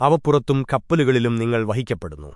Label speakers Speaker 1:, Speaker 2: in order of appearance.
Speaker 1: അവപ്പുറത്തും കപ്പലുകളിലും നിങ്ങൾ വഹിക്കപ്പെടുന്നു.